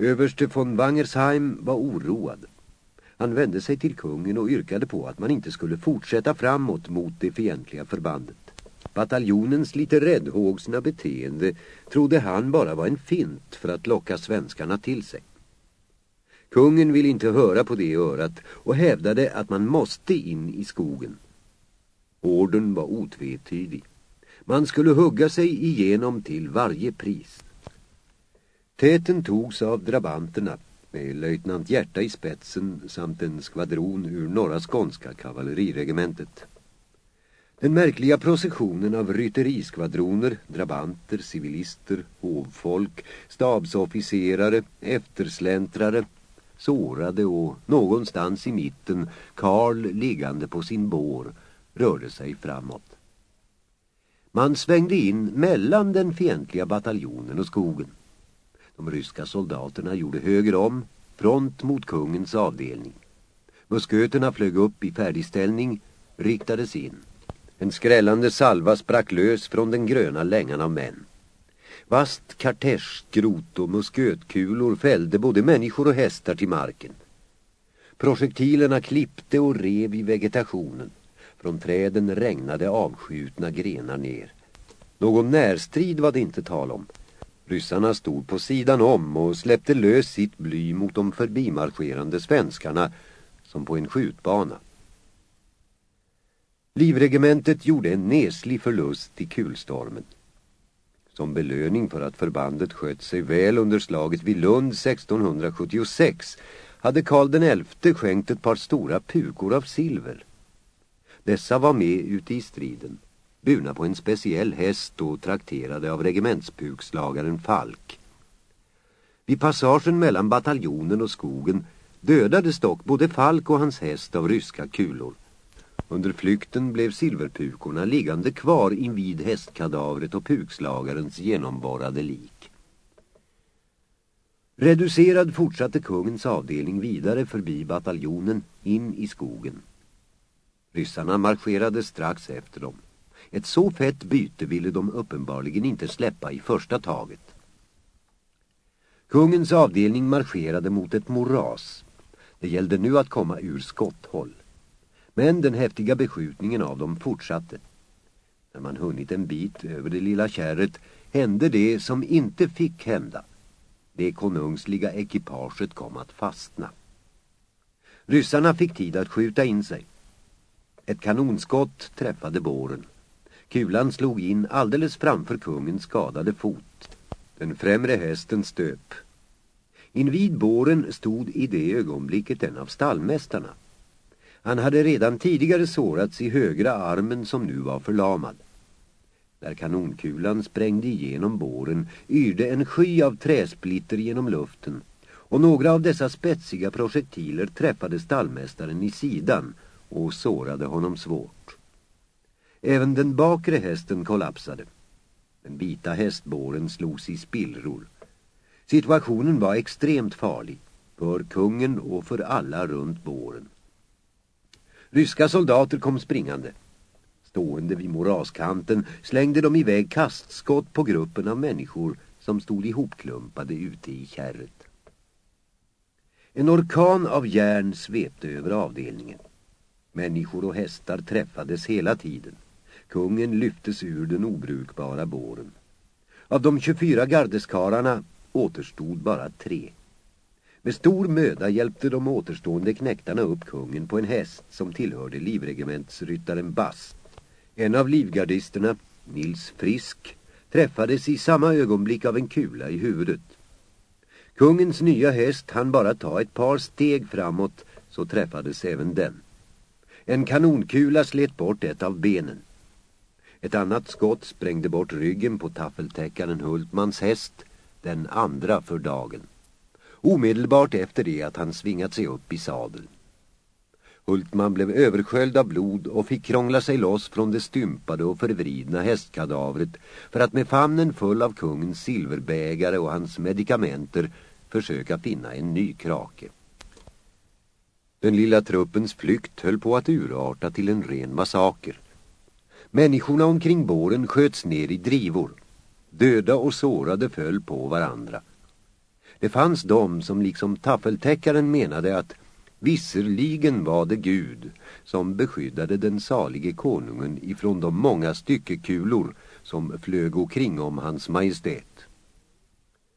Överste von Wangersheim var oroad. Han vände sig till kungen och yrkade på att man inte skulle fortsätta framåt mot det fientliga förbandet. Bataljonens lite räddhågsna beteende trodde han bara var en fint för att locka svenskarna till sig. Kungen ville inte höra på det örat och hävdade att man måste in i skogen. Orden var otvetydig. Man skulle hugga sig igenom till varje pris. Täten togs av drabanterna med löjtnant Hjärta i spetsen samt en skvadron ur norra skånska kavalleriregementet. Den märkliga processionen av rytteriskvadroner, drabanter, civilister, hovfolk, stabsofficerare, eftersläntrare, sårade och någonstans i mitten Karl liggande på sin bår rörde sig framåt. Man svängde in mellan den fientliga bataljonen och skogen. De ryska soldaterna gjorde höger om, front mot kungens avdelning. Musköterna flög upp i färdigställning, riktades in. En skrällande salva sprack lös från den gröna längan av män. Vast kartäschskrot och muskötkulor fällde både människor och hästar till marken. Projektilerna klippte och rev i vegetationen. Från träden regnade avskjutna grenar ner. Någon närstrid var det inte tal om. Ryssarna stod på sidan om och släppte lös sitt bly mot de förbimarscherande svenskarna som på en skjutbana. Livregementet gjorde en neslig förlust i kulstormen. Som belöning för att förbandet sköt sig väl under slaget vid Lund 1676 hade Karl XI skänkt ett par stora pukor av silver. Dessa var med ute i striden, burna på en speciell häst och trakterade av regementspukslagaren Falk. Vid passagen mellan bataljonen och skogen dödades dock både Falk och hans häst av ryska kulor. Under flykten blev silverpukorna liggande kvar invid hästkadavret och pukslagarens genomborrade lik. Reducerad fortsatte kungens avdelning vidare förbi bataljonen in i skogen. Ryssarna marscherade strax efter dem. Ett så fett byte ville de uppenbarligen inte släppa i första taget. Kungens avdelning marscherade mot ett moras. Det gällde nu att komma ur skotthåll. Men den häftiga beskjutningen av dem fortsatte. När man hunnit en bit över det lilla kärret hände det som inte fick hända. Det konungsliga ekipaget kom att fastna. Ryssarna fick tid att skjuta in sig. Ett kanonskott träffade båren. Kulan slog in alldeles framför kungens skadade fot. Den främre hästen stöp. Invid båren stod i det ögonblicket en av stallmästarna. Han hade redan tidigare sårats i högra armen som nu var förlamad. När kanonkulan sprängde igenom båren yrde en sky av träsplitter genom luften och några av dessa spetsiga projektiler träffade stallmästaren i sidan och sårade honom svårt. Även den bakre hästen kollapsade. Den vita hästbåren slogs i spillror. Situationen var extremt farlig för kungen och för alla runt båren. Ryska soldater kom springande. Stående vid moraskanten slängde de iväg kastskott på gruppen av människor som stod ihopklumpade ute i kärret. En orkan av järn svepte över avdelningen. Människor och hästar träffades hela tiden. Kungen lyftes ur den obrukbara båren. Av de 24 gardeskararna återstod bara tre. Med stor möda hjälpte de återstående knäktarna upp kungen på en häst som tillhörde livregementsryttaren Bast. En av livgardisterna, Nils Frisk, träffades i samma ögonblick av en kula i huvudet. Kungens nya häst hann bara ta ett par steg framåt så träffades även den. En kanonkula slet bort ett av benen. Ett annat skott sprängde bort ryggen på taffeltäckaren Hultmans häst, den andra för dagen. Omedelbart efter det att han svingat sig upp i sadeln. Hultman blev översköljd av blod och fick krångla sig loss från det stympade och förvridna hästkadavret för att med famnen full av kungens silverbägare och hans medikamenter försöka finna en ny krake. Den lilla truppens flykt höll på att urarta till en ren massaker. Människorna omkring båren sköts ner i drivor. Döda och sårade föll på varandra. Det fanns de som liksom taffeltäckaren menade att visserligen var det Gud som beskyddade den salige konungen ifrån de många styckekulor som flög omkring om hans majestät.